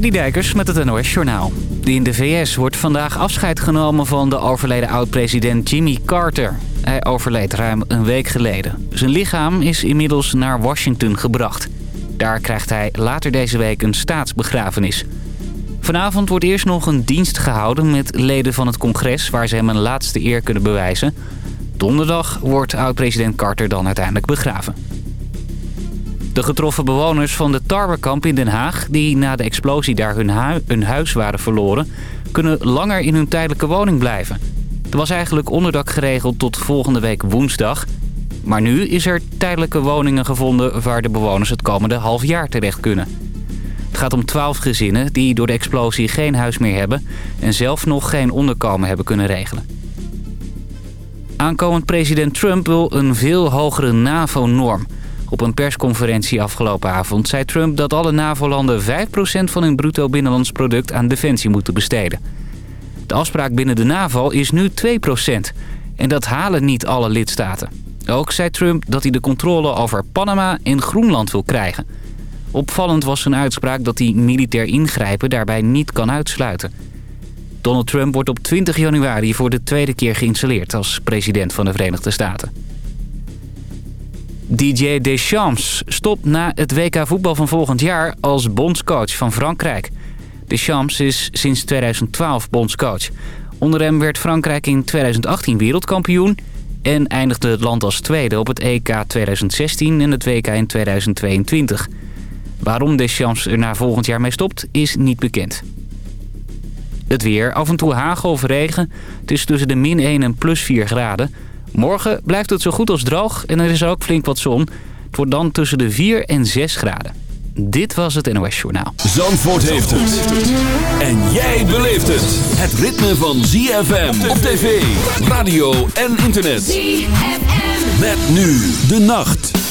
Dijkers met het NOS Journaal. In de VS wordt vandaag afscheid genomen van de overleden oud-president Jimmy Carter. Hij overleed ruim een week geleden. Zijn lichaam is inmiddels naar Washington gebracht. Daar krijgt hij later deze week een staatsbegrafenis. Vanavond wordt eerst nog een dienst gehouden met leden van het congres... waar ze hem een laatste eer kunnen bewijzen. Donderdag wordt oud-president Carter dan uiteindelijk begraven. De getroffen bewoners van de Tarwerkamp in Den Haag... die na de explosie daar hun, hun huis waren verloren... kunnen langer in hun tijdelijke woning blijven. Er was eigenlijk onderdak geregeld tot volgende week woensdag. Maar nu is er tijdelijke woningen gevonden... waar de bewoners het komende half jaar terecht kunnen. Het gaat om twaalf gezinnen die door de explosie geen huis meer hebben... en zelf nog geen onderkomen hebben kunnen regelen. Aankomend president Trump wil een veel hogere NAVO-norm... Op een persconferentie afgelopen avond zei Trump dat alle NAVO-landen 5% van hun bruto binnenlands product aan defensie moeten besteden. De afspraak binnen de NAVO is nu 2%. En dat halen niet alle lidstaten. Ook zei Trump dat hij de controle over Panama en Groenland wil krijgen. Opvallend was zijn uitspraak dat hij militair ingrijpen daarbij niet kan uitsluiten. Donald Trump wordt op 20 januari voor de tweede keer geïnstalleerd als president van de Verenigde Staten. DJ Deschamps stopt na het WK voetbal van volgend jaar als bondscoach van Frankrijk. Deschamps is sinds 2012 bondscoach. Onder hem werd Frankrijk in 2018 wereldkampioen... en eindigde het land als tweede op het EK 2016 en het WK in 2022. Waarom Deschamps er na volgend jaar mee stopt, is niet bekend. Het weer, af en toe hagel of regen. Het is tussen de min 1 en plus 4 graden... Morgen blijft het zo goed als droog en er is ook flink wat zon. Het wordt dan tussen de 4 en 6 graden. Dit was het NOS Journaal. Zandvoort heeft het. En jij beleeft het. Het ritme van ZFM op tv, radio en internet. ZFM. Met nu de nacht.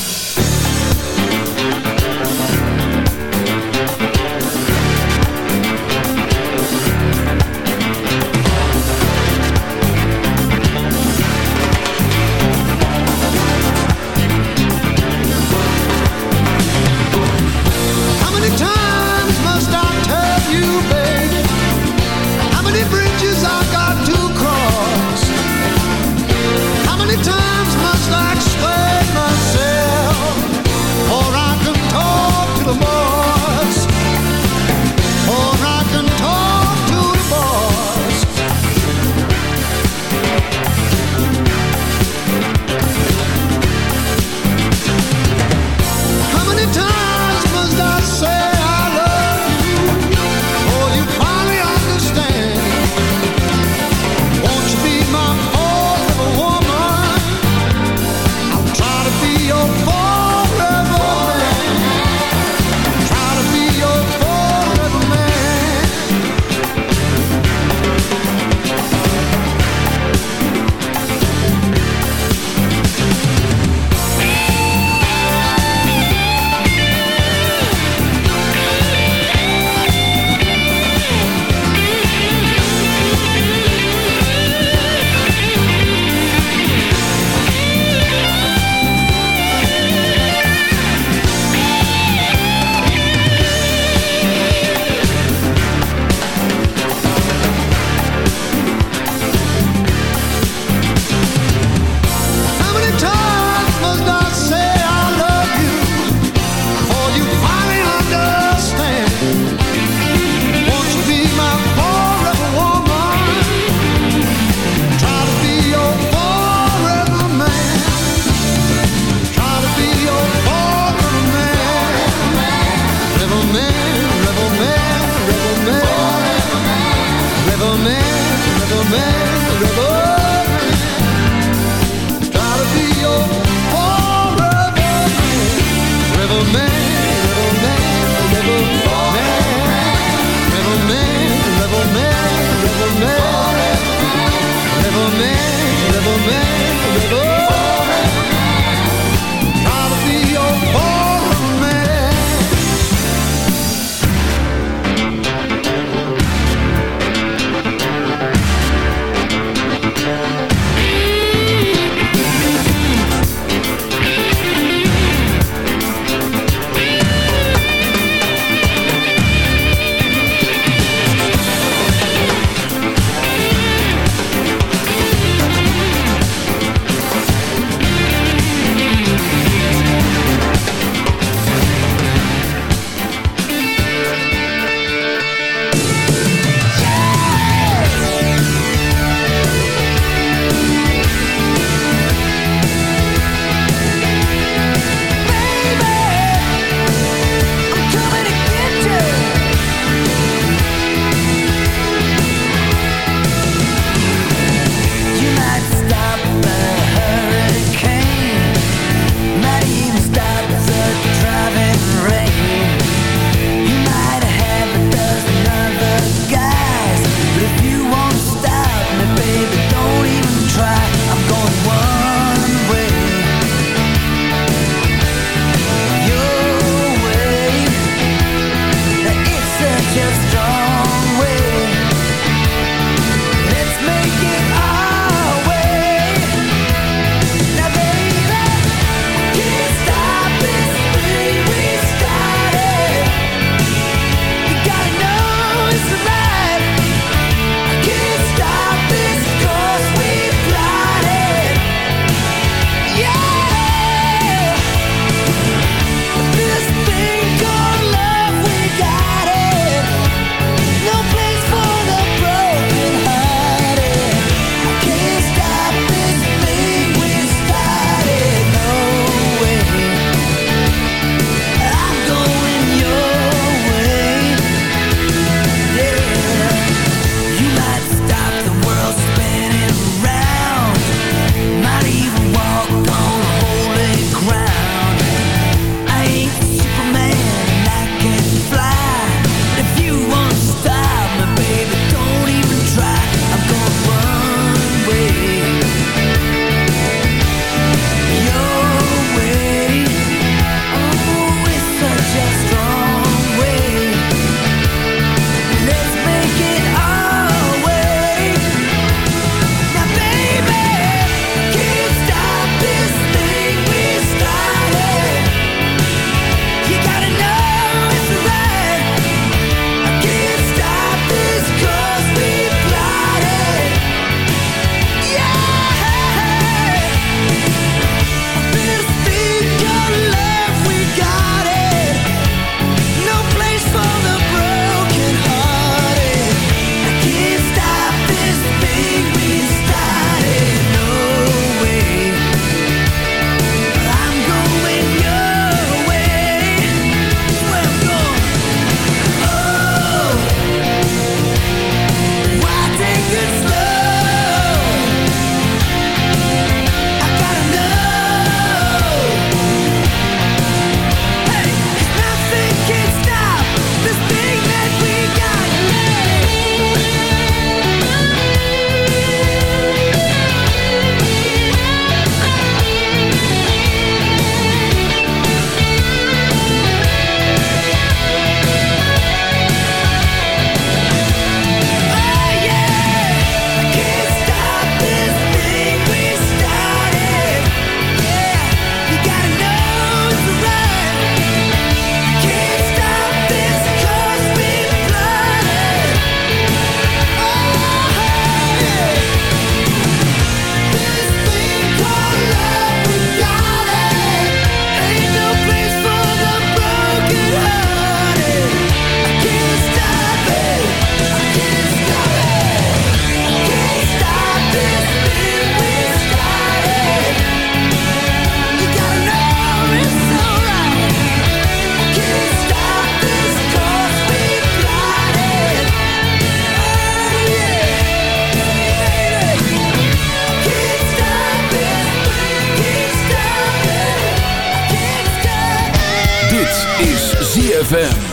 ZFM.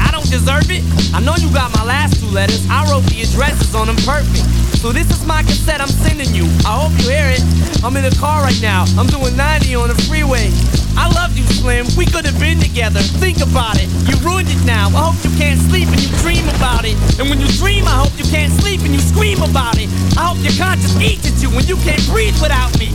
I don't deserve it. I know you got my last two letters. I wrote the addresses on them perfect. So this is my cassette I'm sending you. I hope you hear it. I'm in the car right now. I'm doing 90 on the freeway. I love you, Slim. We could have been together. Think about it. You ruined it now. I hope you can't sleep and you dream about it. And when you dream, I hope you can't sleep and you scream about it. I hope your conscience eats at you when you can't breathe without me.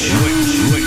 行为。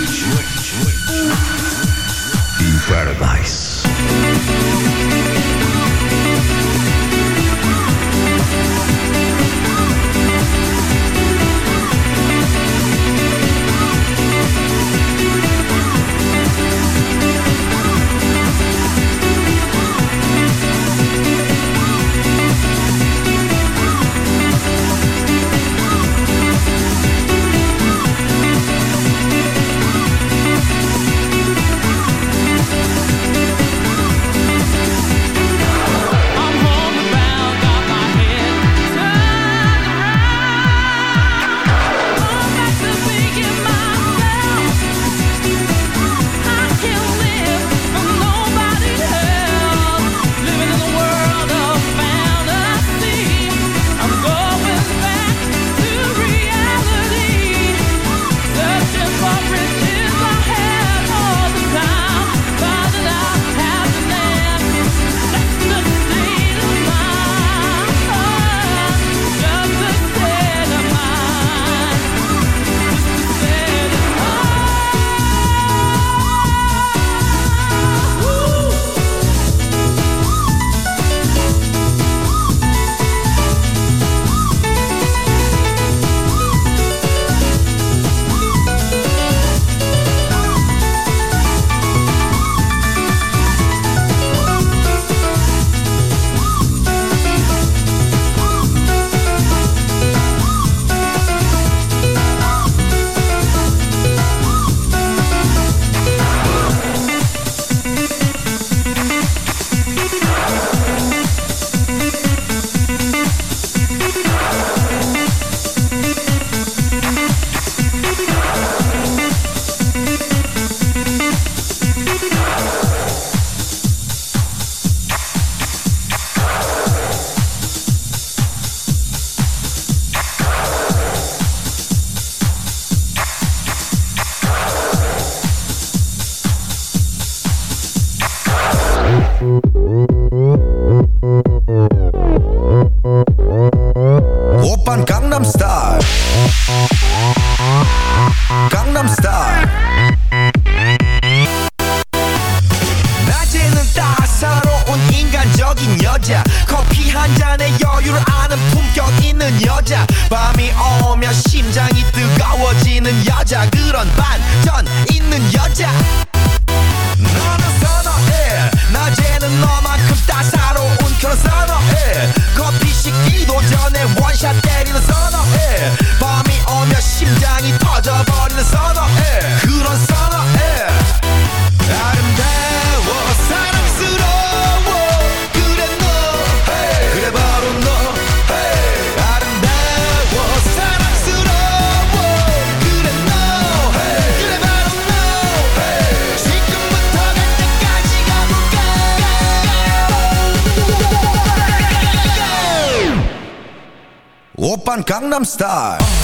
van Gangnam Style.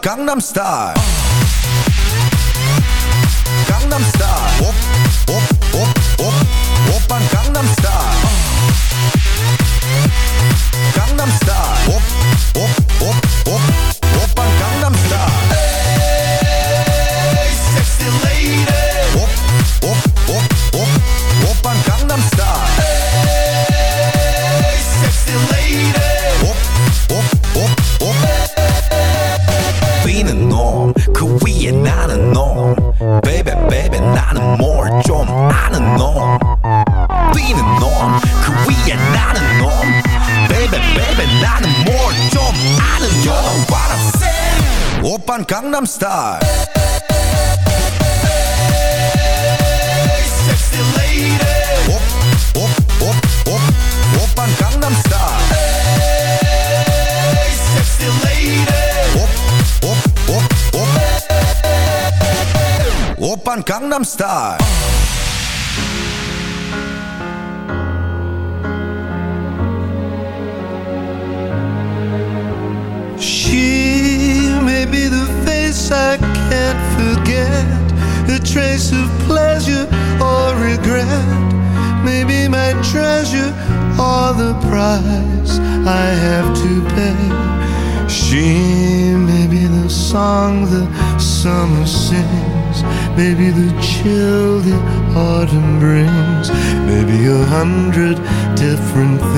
Gangnam Style. Gangnam Style. She may be the face I can't forget, a trace of pleasure or regret. Maybe my treasure or the price I have to pay. She may be the song the summer sings, maybe the autumn brings. Maybe a hundred different things.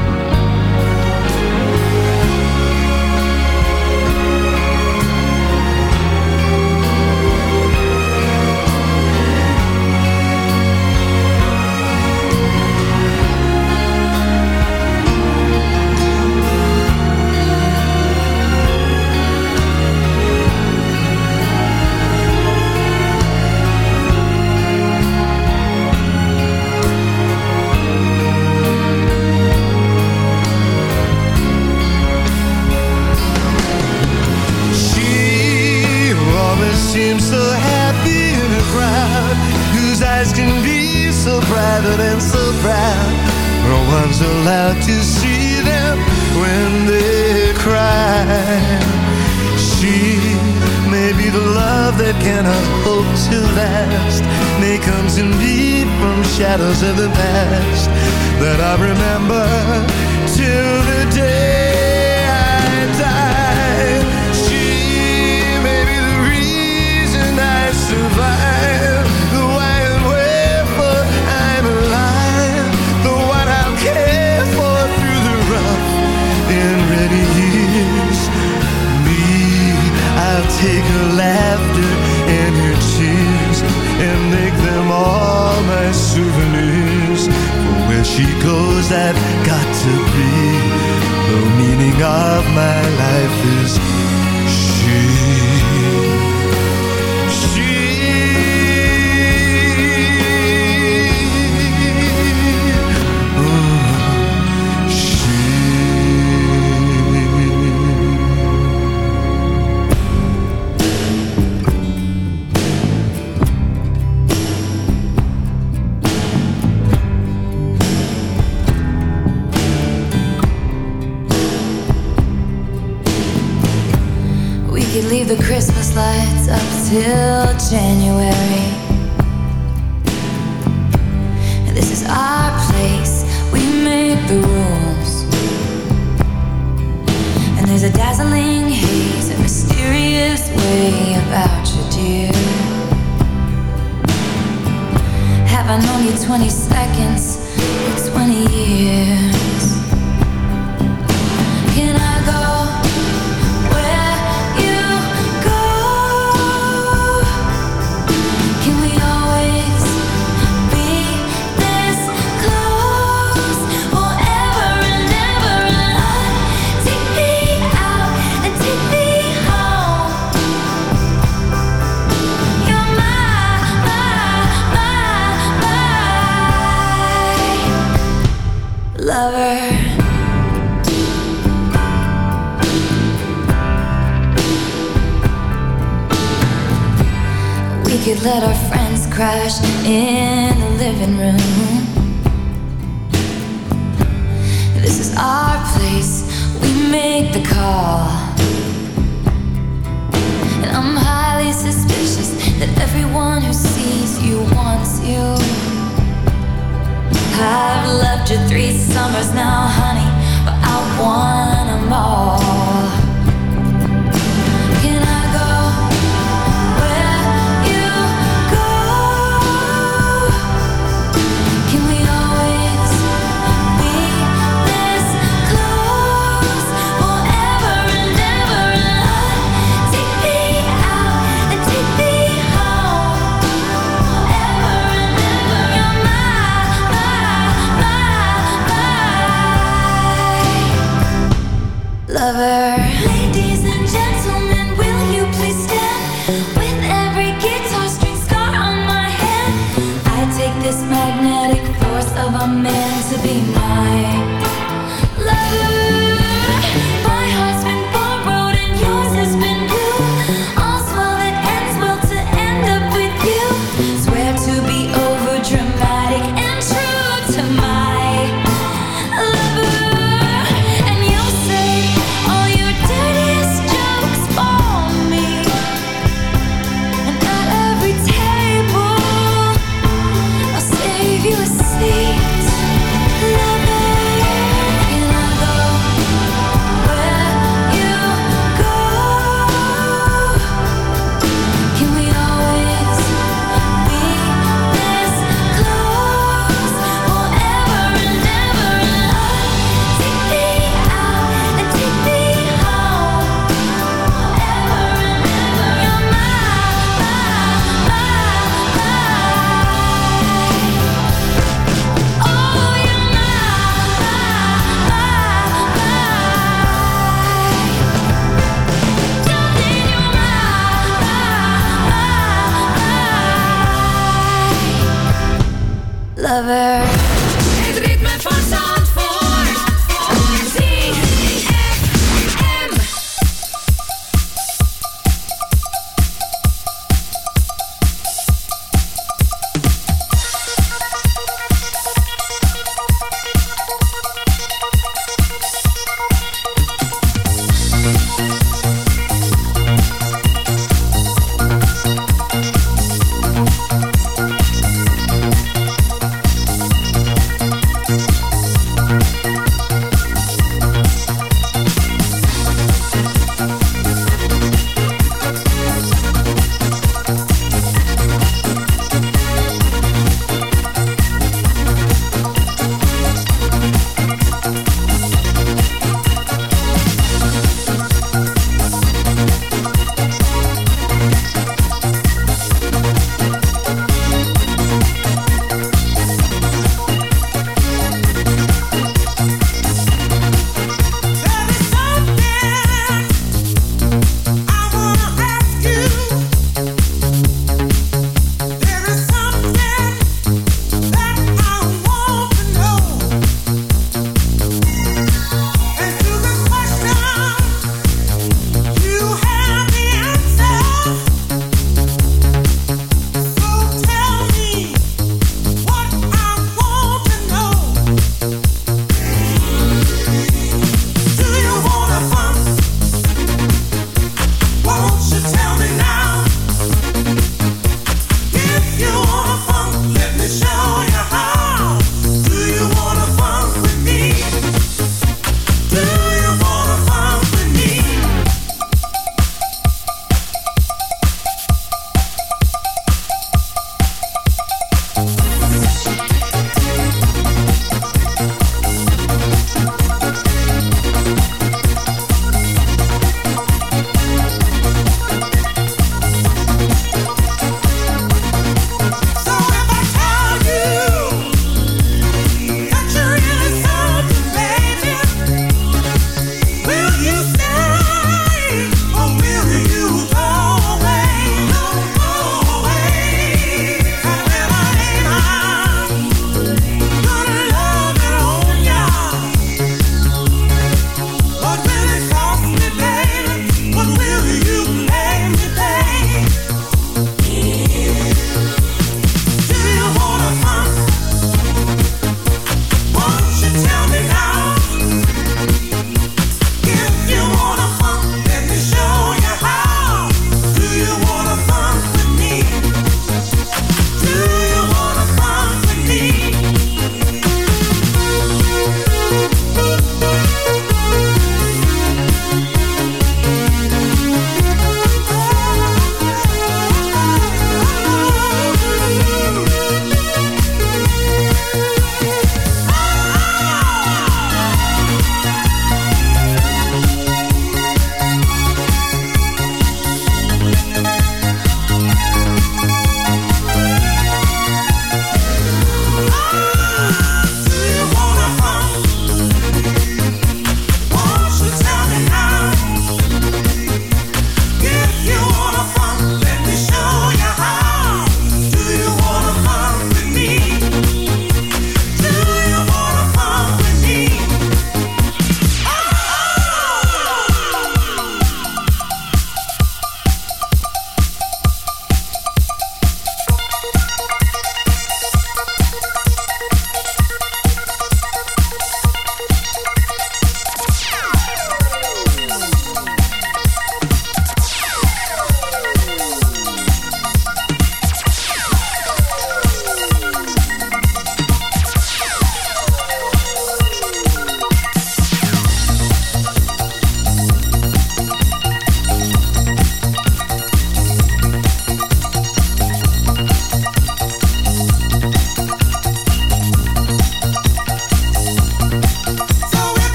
Lover.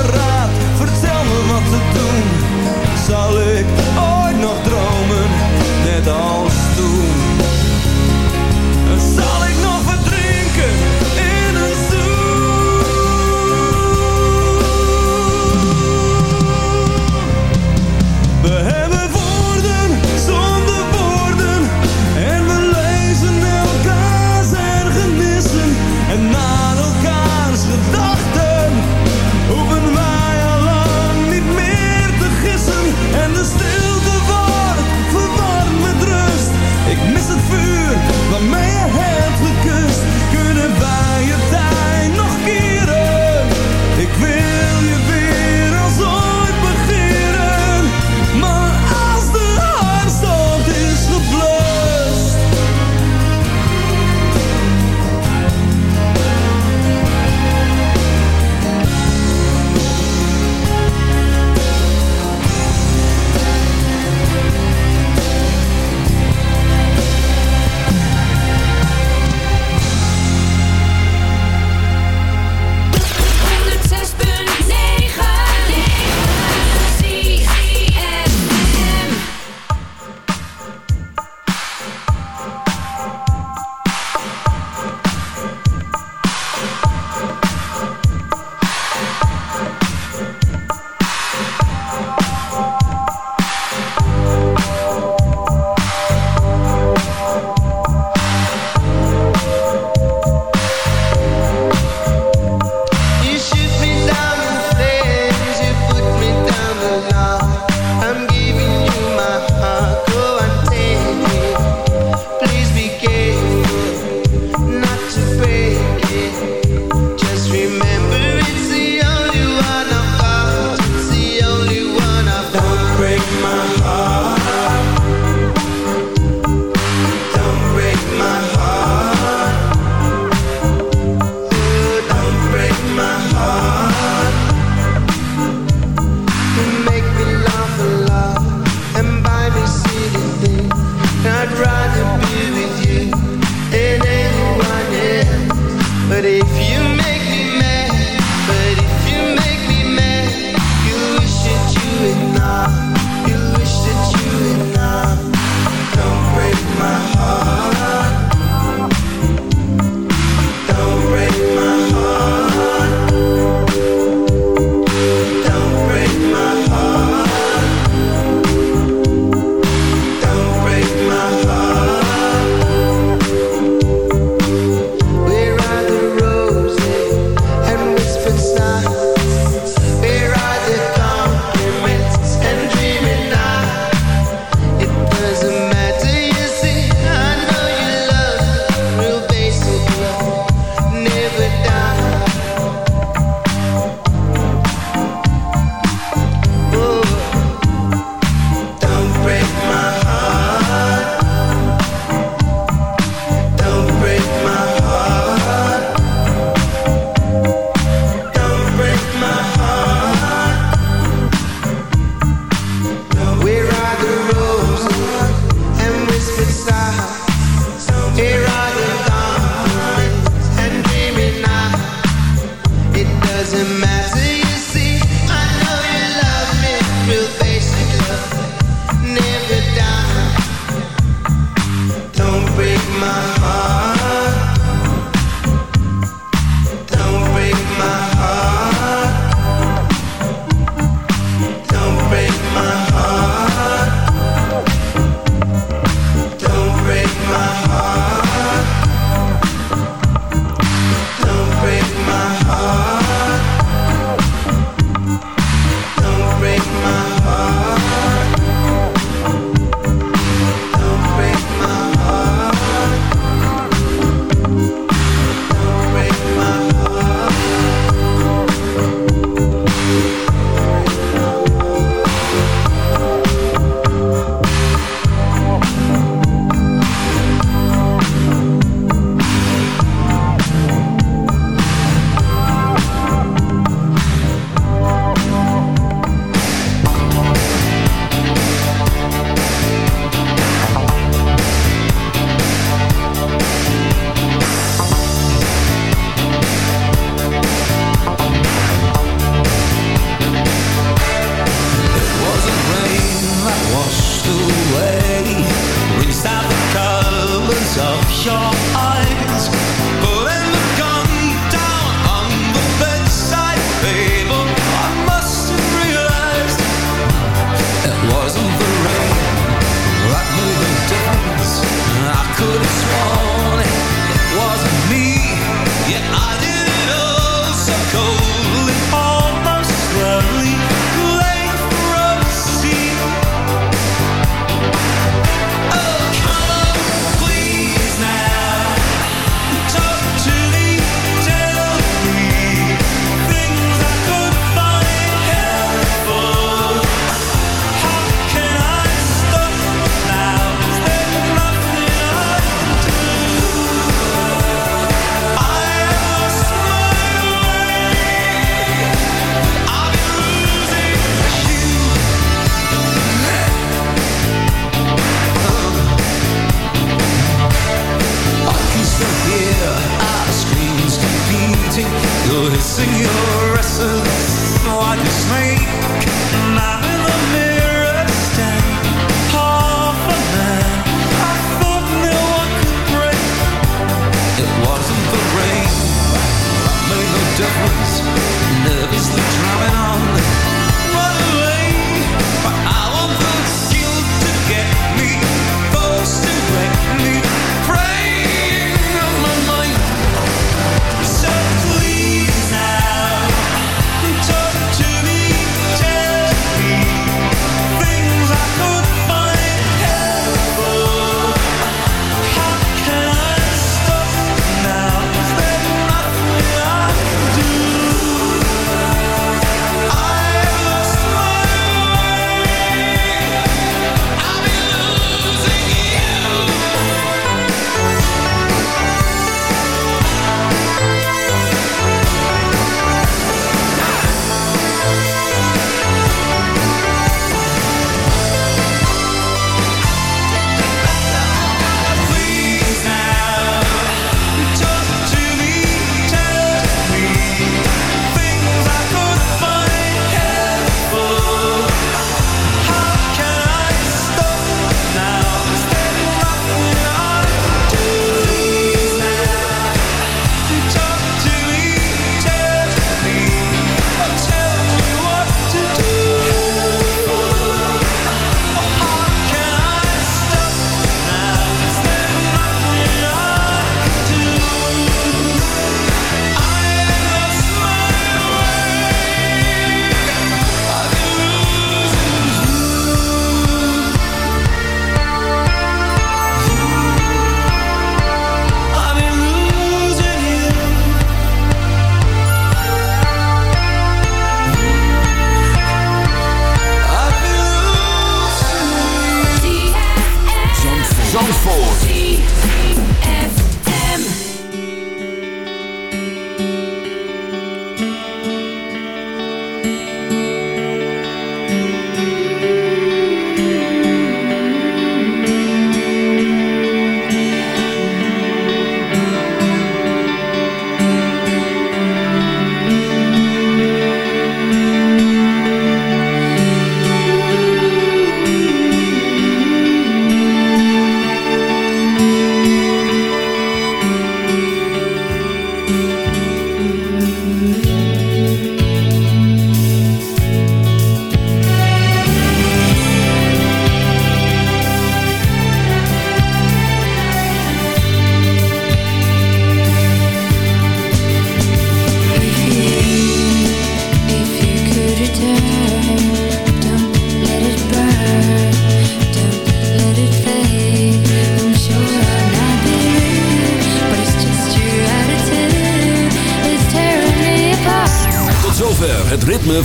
raad, vertel me wat te doen. Zal ik ooit nog dromen, net als toen?